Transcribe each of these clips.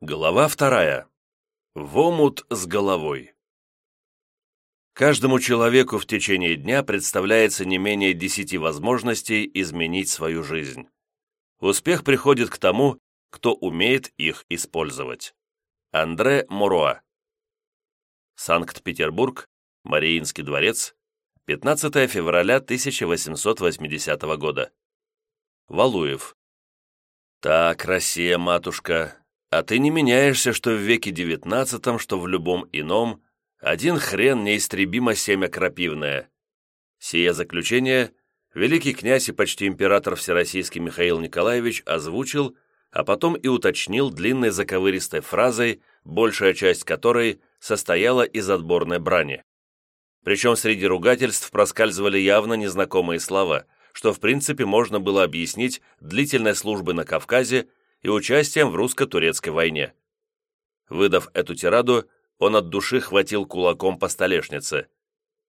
Глава вторая. В омут с головой. Каждому человеку в течение дня представляется не менее десяти возможностей изменить свою жизнь. Успех приходит к тому, кто умеет их использовать. Андре Муруа. Санкт-Петербург, Мариинский дворец, 15 февраля 1880 года. Валуев. «Так, Россия, матушка, а ты не меняешься, что в веке девятнадцатом, что в любом ином, один хрен неистребимо семя крапивное». Сие заключение великий князь и почти император всероссийский Михаил Николаевич озвучил, а потом и уточнил длинной заковыристой фразой, большая часть которой состояла из отборной брани. Причем среди ругательств проскальзывали явно незнакомые слова, что в принципе можно было объяснить длительной службой на Кавказе и участием в русско-турецкой войне. Выдав эту тираду, он от души хватил кулаком по столешнице.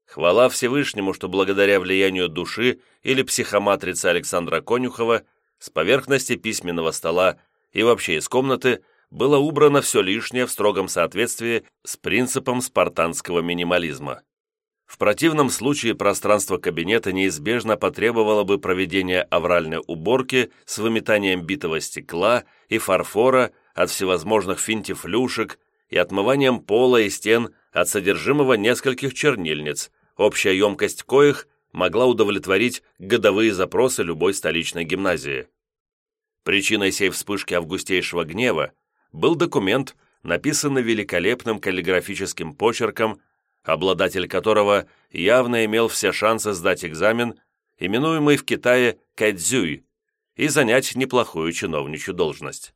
Хвала Всевышнему, что благодаря влиянию души или психоматрицы Александра Конюхова с поверхности письменного стола и вообще из комнаты было убрано все лишнее в строгом соответствии с принципом спартанского минимализма. В противном случае пространство кабинета неизбежно потребовало бы проведения авральной уборки с выметанием битого стекла и фарфора от всевозможных финтифлюшек и отмыванием пола и стен от содержимого нескольких чернильниц, общая емкость коих могла удовлетворить годовые запросы любой столичной гимназии. Причиной сей вспышки августейшего гнева был документ, написанный великолепным каллиграфическим почерком обладатель которого явно имел все шансы сдать экзамен, именуемый в Китае Кайдзюй, и занять неплохую чиновничью должность.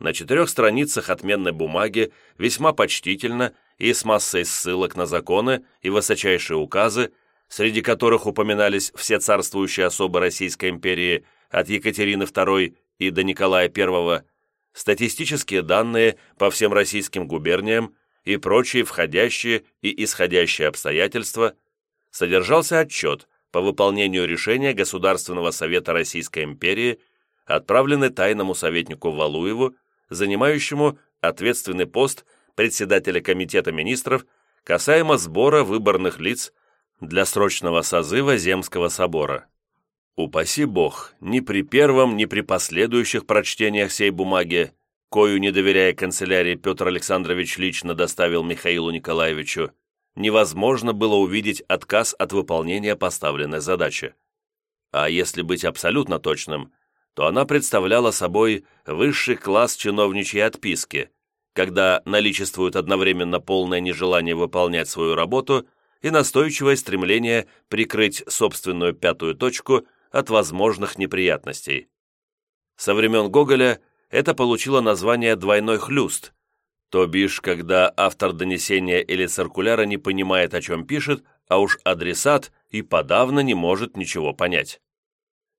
На четырех страницах отменной бумаги весьма почтительно и с массой ссылок на законы и высочайшие указы, среди которых упоминались все царствующие особы Российской империи от Екатерины II и до Николая I, статистические данные по всем российским губерниям и прочие входящие и исходящие обстоятельства, содержался отчет по выполнению решения Государственного совета Российской империи, отправленный тайному советнику Валуеву, занимающему ответственный пост председателя Комитета министров касаемо сбора выборных лиц для срочного созыва Земского собора. Упаси Бог, ни при первом, ни при последующих прочтениях сей бумаги кою, не доверяя канцелярии, Петр Александрович лично доставил Михаилу Николаевичу, невозможно было увидеть отказ от выполнения поставленной задачи. А если быть абсолютно точным, то она представляла собой высший класс чиновничьей отписки, когда наличествует одновременно полное нежелание выполнять свою работу и настойчивое стремление прикрыть собственную пятую точку от возможных неприятностей. Со времен Гоголя – это получило название «двойной хлюст», то бишь, когда автор донесения или циркуляра не понимает, о чем пишет, а уж адресат и подавно не может ничего понять.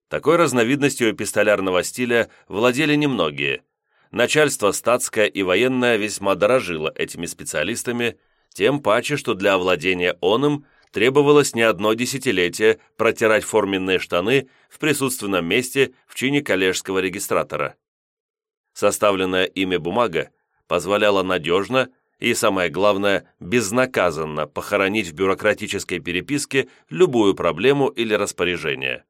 Такой разновидностью эпистолярного стиля владели немногие. Начальство статское и военное весьма дорожило этими специалистами, тем паче, что для овладения оным требовалось не одно десятилетие протирать форменные штаны в присутственном месте в чине коллежского регистратора. Составленная ими бумага позволяла надежно и, самое главное, безнаказанно похоронить в бюрократической переписке любую проблему или распоряжение.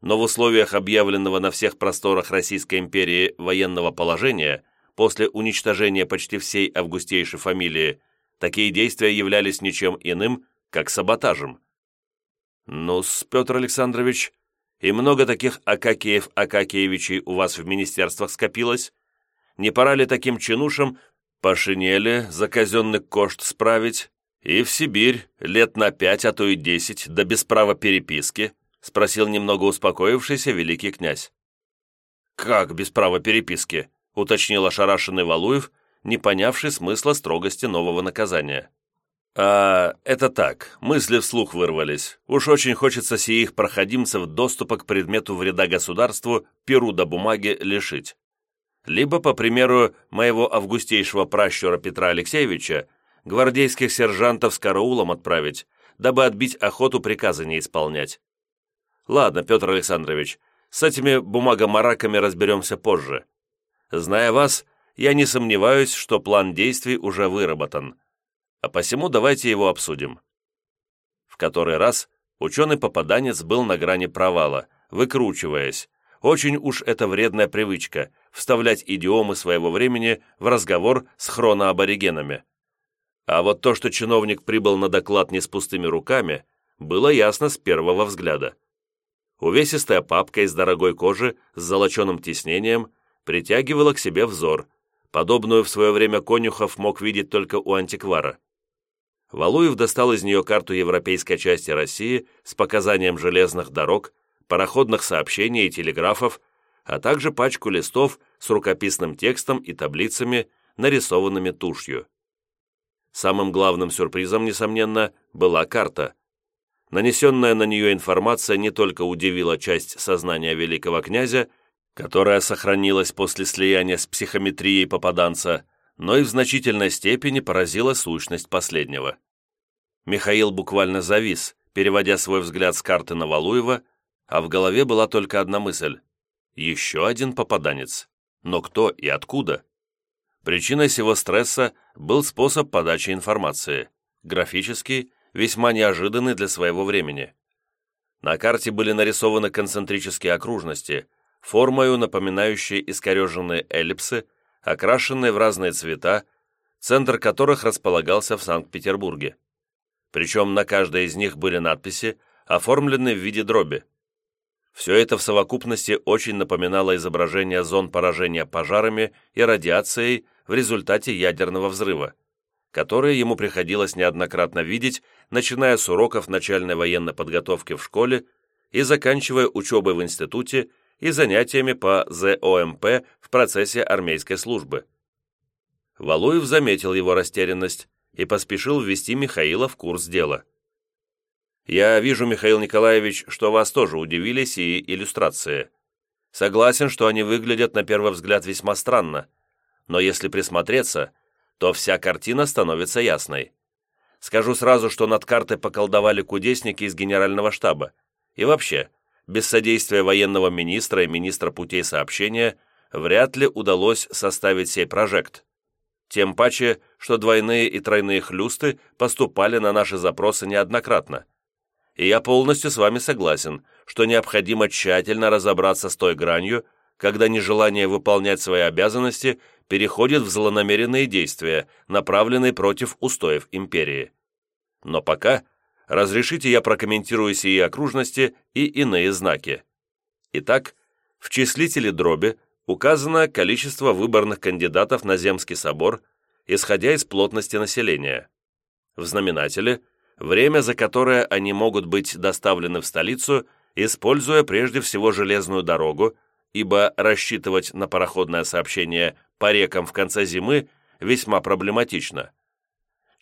Но в условиях объявленного на всех просторах Российской империи военного положения после уничтожения почти всей августейшей фамилии такие действия являлись ничем иным, как саботажем. «Ну-с, Петр Александрович, и много таких Акакиев Акакиевичей у вас в министерствах скопилось? Не пора ли таким чинушам по шинели за казенный кошт справить и в Сибирь лет на пять, а то и десять, да без права переписки?» спросил немного успокоившийся великий князь. «Как без права переписки?» уточнил ошарашенный Валуев, не понявший смысла строгости нового наказания. «А, это так, мысли вслух вырвались. Уж очень хочется сих проходимцев доступа к предмету вреда государству, перу до бумаги лишить. Либо, по примеру моего августейшего пращура Петра Алексеевича, гвардейских сержантов с караулом отправить, дабы отбить охоту приказа не исполнять. Ладно, Петр Александрович, с этими бумагомараками разберемся позже. Зная вас, я не сомневаюсь, что план действий уже выработан. А посему давайте его обсудим. В который раз ученый-попаданец был на грани провала, выкручиваясь. Очень уж это вредная привычка – вставлять идиомы своего времени в разговор с хроноаборигенами. А вот то, что чиновник прибыл на доклад не с пустыми руками, было ясно с первого взгляда. Увесистая папка из дорогой кожи с золоченым тиснением притягивала к себе взор. Подобную в свое время конюхов мог видеть только у антиквара. Валуев достал из нее карту европейской части России с показанием железных дорог, пароходных сообщений и телеграфов, а также пачку листов с рукописным текстом и таблицами, нарисованными тушью. Самым главным сюрпризом, несомненно, была карта. Нанесенная на нее информация не только удивила часть сознания великого князя, которая сохранилась после слияния с психометрией попаданца, но и в значительной степени поразила сущность последнего. Михаил буквально завис, переводя свой взгляд с карты на Валуева, а в голове была только одна мысль. Еще один попаданец. Но кто и откуда? Причиной всего стресса был способ подачи информации, графический, весьма неожиданный для своего времени. На карте были нарисованы концентрические окружности, формою напоминающие искореженные эллипсы, окрашенные в разные цвета, центр которых располагался в Санкт-Петербурге. Причем на каждой из них были надписи, оформленные в виде дроби. Все это в совокупности очень напоминало изображение зон поражения пожарами и радиацией в результате ядерного взрыва, которые ему приходилось неоднократно видеть, начиная с уроков начальной военной подготовки в школе и заканчивая учебой в институте и занятиями по ЗОМП в процессе армейской службы. Валуев заметил его растерянность и поспешил ввести Михаила в курс дела. «Я вижу, Михаил Николаевич, что вас тоже удивили сии иллюстрации. Согласен, что они выглядят на первый взгляд весьма странно, но если присмотреться, то вся картина становится ясной. Скажу сразу, что над картой поколдовали кудесники из генерального штаба. И вообще, без содействия военного министра и министра путей сообщения вряд ли удалось составить сей прожект. Тем паче, что двойные и тройные хлюсты поступали на наши запросы неоднократно. И я полностью с вами согласен, что необходимо тщательно разобраться с той гранью, когда нежелание выполнять свои обязанности переходит в злонамеренные действия, направленные против устоев империи. Но пока разрешите я прокомментирую сии окружности и иные знаки. Итак, в числителе дроби указано количество выборных кандидатов на Земский собор, исходя из плотности населения. В знаменателе – время, за которое они могут быть доставлены в столицу, используя прежде всего железную дорогу, ибо рассчитывать на пароходное сообщение по рекам в конце зимы весьма проблематично.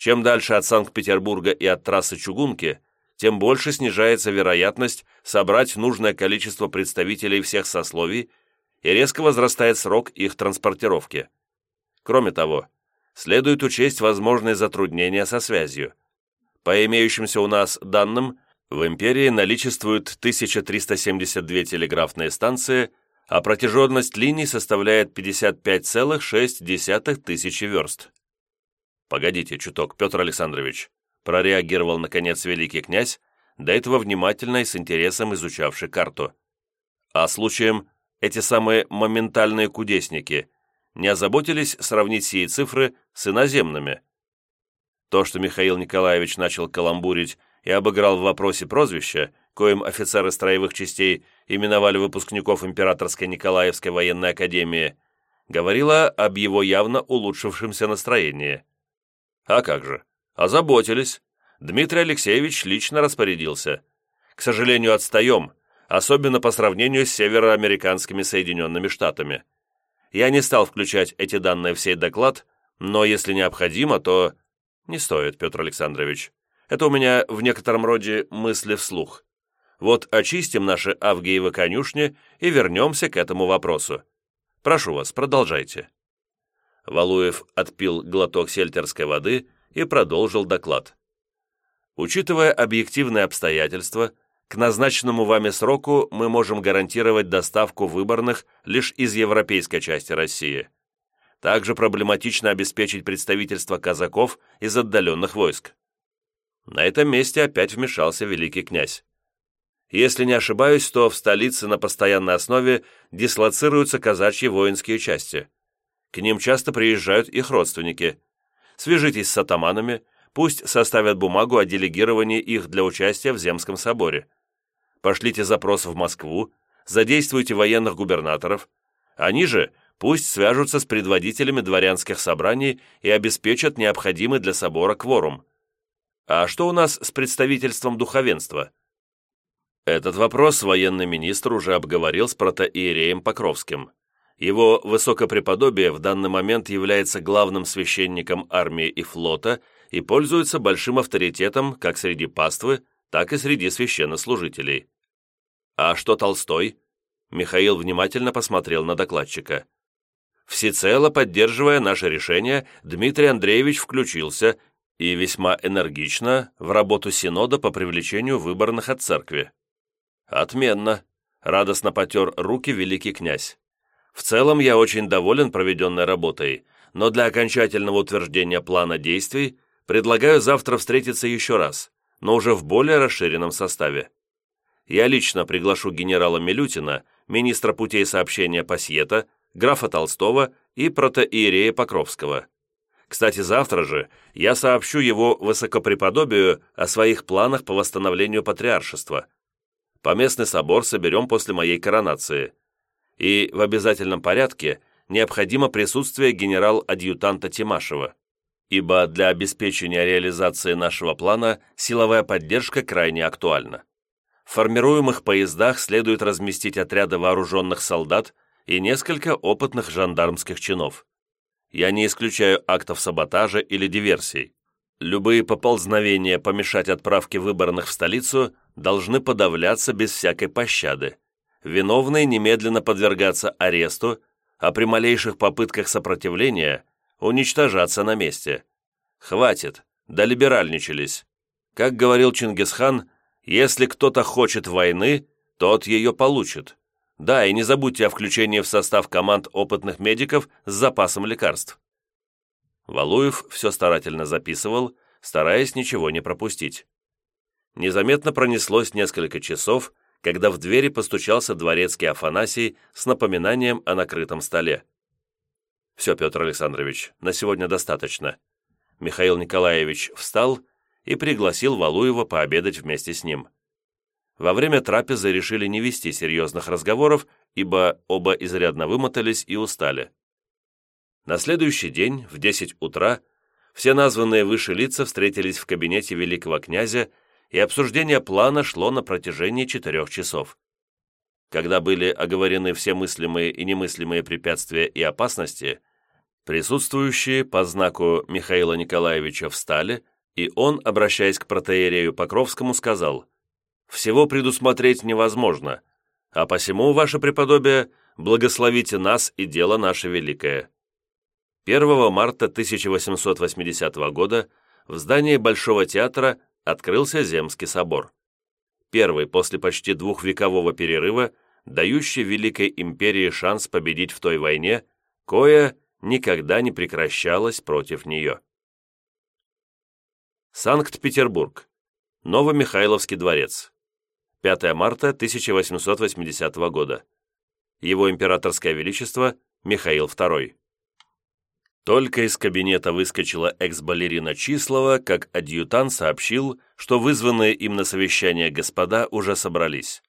Чем дальше от Санкт-Петербурга и от трассы Чугунки, тем больше снижается вероятность собрать нужное количество представителей всех сословий и резко возрастает срок их транспортировки. Кроме того, следует учесть возможные затруднения со связью. По имеющимся у нас данным, в империи наличествует 1372 телеграфные станции, а протяженность линий составляет 55,6 тысячи верст. «Погодите чуток, Петр Александрович», прореагировал наконец великий князь, до этого внимательно и с интересом изучавший карту. А случаем эти самые моментальные кудесники не озаботились сравнить сии цифры с иноземными. То, что Михаил Николаевич начал каламбурить и обыграл в вопросе прозвища, коим офицеры строевых частей именовали выпускников Императорской Николаевской военной академии, говорило об его явно улучшившемся настроении. А как же, озаботились. Дмитрий Алексеевич лично распорядился. К сожалению, отстаем, особенно по сравнению с североамериканскими Соединенными Штатами. Я не стал включать эти данные в сей доклад, но если необходимо, то... Не стоит, Петр Александрович. Это у меня в некотором роде мысли вслух. Вот очистим наши Авгиевы конюшни и вернемся к этому вопросу. Прошу вас, продолжайте». Валуев отпил глоток сельтерской воды и продолжил доклад. Учитывая объективные обстоятельства, к назначенному вами сроку мы можем гарантировать доставку выборных лишь из европейской части России. Также проблематично обеспечить представительство казаков из отдаленных войск. На этом месте опять вмешался великий князь. Если не ошибаюсь, то в столице на постоянной основе дислоцируются казачьи воинские части. К ним часто приезжают их родственники. Свяжитесь с атаманами, пусть составят бумагу о делегировании их для участия в Земском соборе. Пошлите запрос в Москву, задействуйте военных губернаторов. Они же пусть свяжутся с предводителями дворянских собраний и обеспечат необходимый для собора кворум. А что у нас с представительством духовенства? Этот вопрос военный министр уже обговорил с протоиереем Покровским. Его высокопреподобие в данный момент является главным священником армии и флота и пользуется большим авторитетом как среди паствы, так и среди священнослужителей. А что Толстой? Михаил внимательно посмотрел на докладчика. Всецело поддерживая наше решение, Дмитрий Андреевич включился и весьма энергично в работу Синода по привлечению выборных от церкви. «Отменно!» — радостно потер руки великий князь. «В целом я очень доволен проведенной работой, но для окончательного утверждения плана действий предлагаю завтра встретиться еще раз, но уже в более расширенном составе. Я лично приглашу генерала Милютина, министра путей сообщения Пасьета, графа Толстого и протоиерея Покровского. Кстати, завтра же я сообщу его высокопреподобию о своих планах по восстановлению патриаршества. Поместный собор соберем после моей коронации. И в обязательном порядке необходимо присутствие генерал-адъютанта Тимашева, ибо для обеспечения реализации нашего плана силовая поддержка крайне актуальна. В формируемых поездах следует разместить отряды вооруженных солдат и несколько опытных жандармских чинов я не исключаю актов саботажа или диверсий. Любые поползновения помешать отправке выборных в столицу должны подавляться без всякой пощады. Виновные немедленно подвергаться аресту, а при малейших попытках сопротивления уничтожаться на месте. Хватит, долиберальничались. Как говорил Чингисхан, если кто-то хочет войны, тот ее получит. Да, и не забудьте о включении в состав команд опытных медиков с запасом лекарств. Валуев все старательно записывал, стараясь ничего не пропустить. Незаметно пронеслось несколько часов, когда в двери постучался дворецкий Афанасий с напоминанием о накрытом столе. «Все, Петр Александрович, на сегодня достаточно». Михаил Николаевич встал и пригласил Валуева пообедать вместе с ним. Во время трапезы решили не вести серьезных разговоров, ибо оба изрядно вымотались и устали. На следующий день, в 10 утра, все названные выше лица встретились в кабинете великого князя, и обсуждение плана шло на протяжении четырех часов. Когда были оговорены все мыслимые и немыслимые препятствия и опасности, присутствующие по знаку Михаила Николаевича встали, и он, обращаясь к протеерею Покровскому, сказал всего предусмотреть невозможно, а посему, ваше преподобие, благословите нас и дело наше великое». 1 марта 1880 года в здании Большого театра открылся Земский собор. Первый после почти двухвекового перерыва, дающий Великой империи шанс победить в той войне, кое никогда не прекращалось против нее. Санкт-Петербург. Новомихайловский дворец. 5 марта 1880 года. Его императорское величество Михаил II. Только из кабинета выскочила экс-балерина Числова, как адъютант сообщил, что вызванные им на совещание господа уже собрались.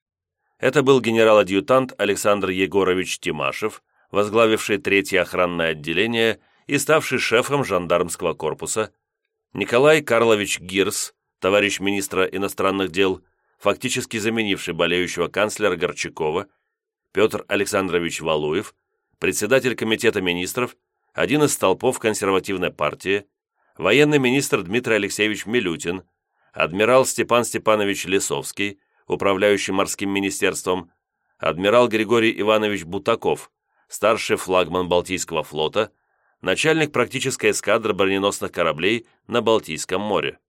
Это был генерал-адъютант Александр Егорович Тимашев, возглавивший третье охранное отделение и ставший шефом жандармского корпуса, Николай Карлович Гирс, товарищ министра иностранных дел, фактически заменивший болеющего канцлера Горчакова, Петр Александрович Валуев, председатель Комитета министров, один из столпов консервативной партии, военный министр Дмитрий Алексеевич Милютин, адмирал Степан Степанович Лисовский, управляющий морским министерством, адмирал Григорий Иванович Бутаков, старший флагман Балтийского флота, начальник практической эскадры броненосных кораблей на Балтийском море.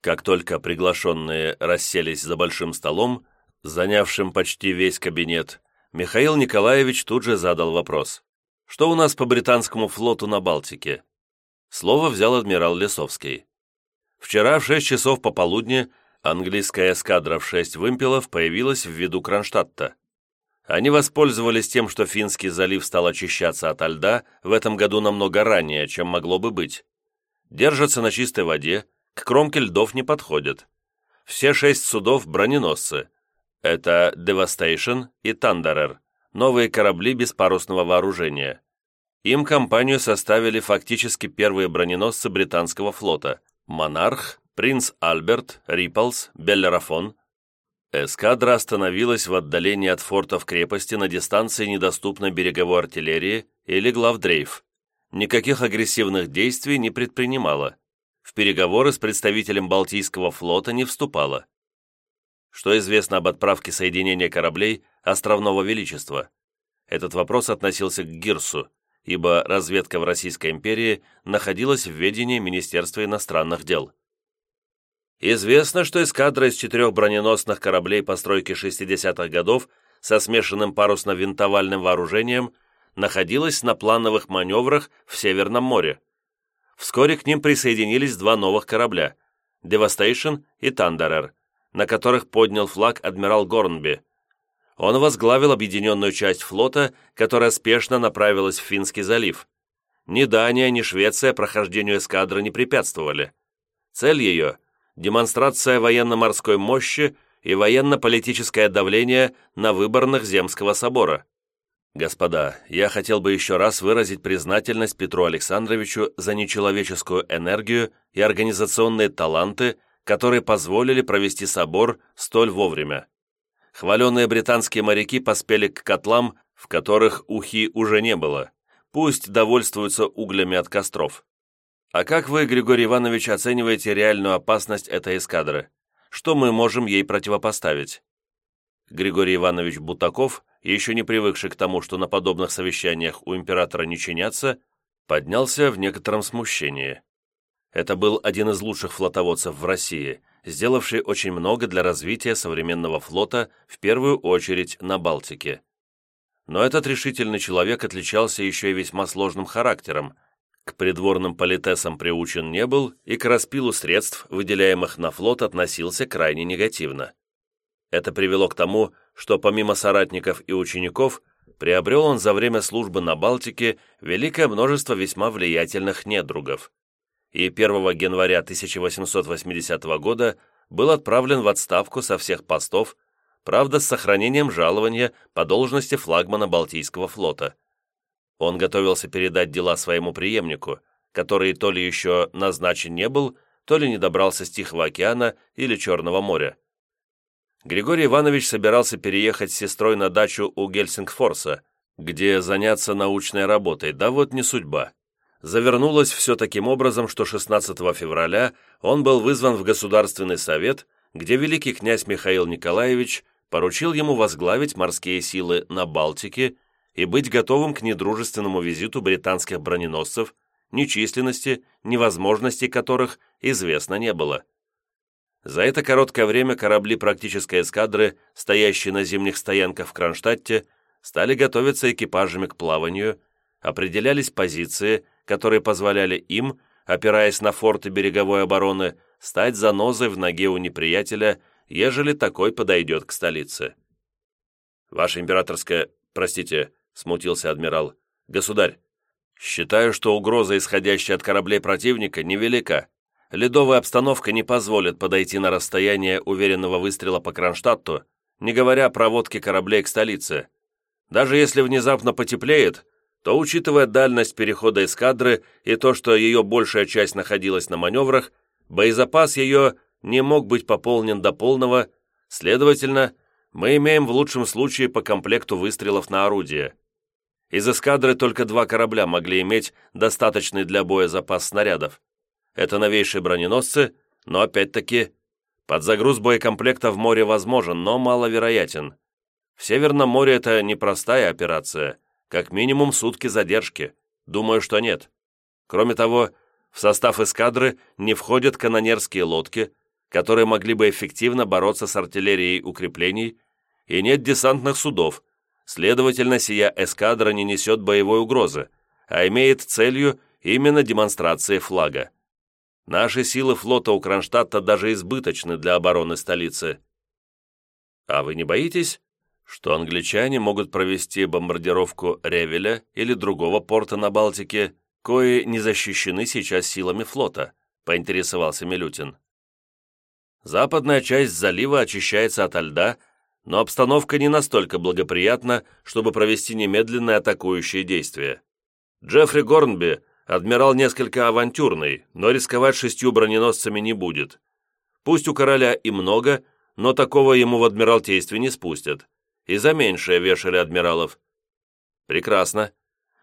Как только приглашенные расселись за большим столом, занявшим почти весь кабинет, Михаил Николаевич тут же задал вопрос. Что у нас по британскому флоту на Балтике? Слово взял адмирал Лесовский. Вчера в 6 часов пополудни английская эскадра в 6 вымпелов появилась в виду Кронштадта. Они воспользовались тем, что Финский залив стал очищаться от льда в этом году намного ранее, чем могло бы быть. Держатся на чистой воде, к кромке льдов не подходят. Все шесть судов – броненосцы. Это Devastation и Thunderer, новые корабли беспарусного вооружения. Им компанию составили фактически первые броненосцы британского флота – «Монарх», «Принц Альберт», «Рипплс», «Беллерафон», Эскадра остановилась в отдалении от фортов крепости на дистанции недоступной береговой артиллерии и легла в дрейф. Никаких агрессивных действий не предпринимала. В переговоры с представителем Балтийского флота не вступала. Что известно об отправке соединения кораблей Островного Величества? Этот вопрос относился к Гирсу, ибо разведка в Российской империи находилась в ведении Министерства иностранных дел. Известно, что эскадра из четырех броненосных кораблей постройки 60-х годов со смешанным парусно-винтовальным вооружением находилась на плановых маневрах в Северном море. Вскоре к ним присоединились два новых корабля – Devastation и Thunderer, на которых поднял флаг адмирал Горнби. Он возглавил объединенную часть флота, которая спешно направилась в Финский залив. Ни Дания, ни Швеция прохождению эскадры не препятствовали. Цель ее – демонстрация военно-морской мощи и военно-политическое давление на выборных Земского собора. Господа, я хотел бы еще раз выразить признательность Петру Александровичу за нечеловеческую энергию и организационные таланты, которые позволили провести собор столь вовремя. Хваленные британские моряки поспели к котлам, в которых ухи уже не было. Пусть довольствуются углями от костров. А как вы, Григорий Иванович, оцениваете реальную опасность этой эскадры? Что мы можем ей противопоставить? Григорий Иванович Бутаков, еще не привыкший к тому, что на подобных совещаниях у императора не чинятся, поднялся в некотором смущении. Это был один из лучших флотоводцев в России, сделавший очень много для развития современного флота, в первую очередь на Балтике. Но этот решительный человек отличался еще и весьма сложным характером, к придворным политесам приучен не был и к распилу средств, выделяемых на флот, относился крайне негативно. Это привело к тому, что помимо соратников и учеников, приобрел он за время службы на Балтике великое множество весьма влиятельных недругов. И 1 января 1880 года был отправлен в отставку со всех постов, правда с сохранением жалования по должности флагмана Балтийского флота. Он готовился передать дела своему преемнику, который то ли еще назначен не был, то ли не добрался с Тихого океана или Черного моря. Григорий Иванович собирался переехать с сестрой на дачу у Гельсингфорса, где заняться научной работой, да вот не судьба. Завернулось все таким образом, что 16 февраля он был вызван в Государственный совет, где великий князь Михаил Николаевич поручил ему возглавить морские силы на Балтике и быть готовым к недружественному визиту британских броненосцев, ни численности, ни возможностей которых известно не было. За это короткое время корабли практической эскадры, стоящие на зимних стоянках в Кронштадте, стали готовиться экипажами к плаванию, определялись позиции, которые позволяли им, опираясь на форты береговой обороны, стать занозой в ноге у неприятеля, ежели такой подойдет к столице. «Ваше императорское, простите, смутился адмирал. «Государь, считаю, что угроза, исходящая от кораблей противника, невелика. Ледовая обстановка не позволит подойти на расстояние уверенного выстрела по Кронштадту, не говоря о проводке кораблей к столице. Даже если внезапно потеплеет, то, учитывая дальность перехода эскадры и то, что ее большая часть находилась на маневрах, боезапас ее не мог быть пополнен до полного, следовательно, мы имеем в лучшем случае по комплекту выстрелов на орудие. Из эскадры только два корабля могли иметь достаточный для боя запас снарядов. Это новейшие броненосцы, но опять-таки подзагруз боекомплекта в море возможен, но маловероятен. В Северном море это непростая операция, как минимум сутки задержки. Думаю, что нет. Кроме того, в состав эскадры не входят канонерские лодки, которые могли бы эффективно бороться с артиллерией укреплений, и нет десантных судов, Следовательно, сия эскадра не несет боевой угрозы, а имеет целью именно демонстрации флага. Наши силы флота у Кронштадта даже избыточны для обороны столицы. А вы не боитесь, что англичане могут провести бомбардировку Ревеля или другого порта на Балтике, кои не защищены сейчас силами флота, поинтересовался Милютин. Западная часть залива очищается ото льда, но обстановка не настолько благоприятна, чтобы провести немедленное атакующее действие. Джеффри Горнби, адмирал несколько авантюрный, но рисковать шестью броненосцами не будет. Пусть у короля и много, но такого ему в адмиралтействе не спустят и за меньшее вешали адмиралов. Прекрасно.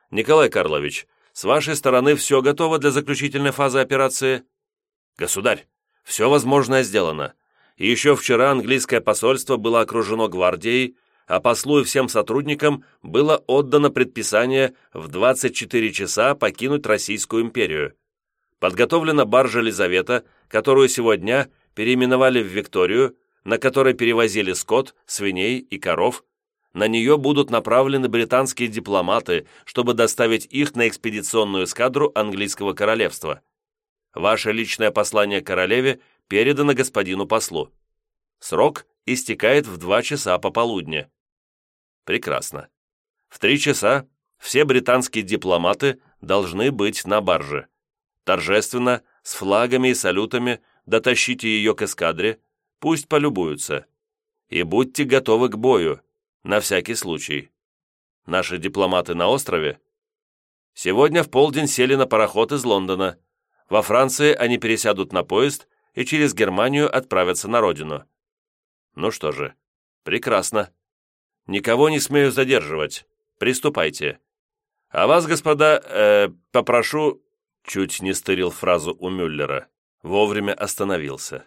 Николай Карлович, с вашей стороны все готово для заключительной фазы операции? Государь, все возможное сделано. Еще вчера английское посольство было окружено гвардией, а послу и всем сотрудникам было отдано предписание в 24 часа покинуть Российскую империю. Подготовлена баржа «Лизавета», которую сегодня переименовали в «Викторию», на которой перевозили скот, свиней и коров, на нее будут направлены британские дипломаты, чтобы доставить их на экспедиционную эскадру английского королевства. Ваше личное послание королеве передано господину послу. Срок истекает в два часа пополудни. Прекрасно. В три часа все британские дипломаты должны быть на барже. Торжественно, с флагами и салютами, дотащите ее к эскадре, Пусть полюбуются. И будьте готовы к бою, на всякий случай. Наши дипломаты на острове? Сегодня в полдень сели на пароход из Лондона. Во Франции они пересядут на поезд и через Германию отправятся на родину. Ну что же, прекрасно. Никого не смею задерживать. Приступайте. А вас, господа, э, попрошу...» Чуть не стырил фразу у Мюллера. Вовремя остановился.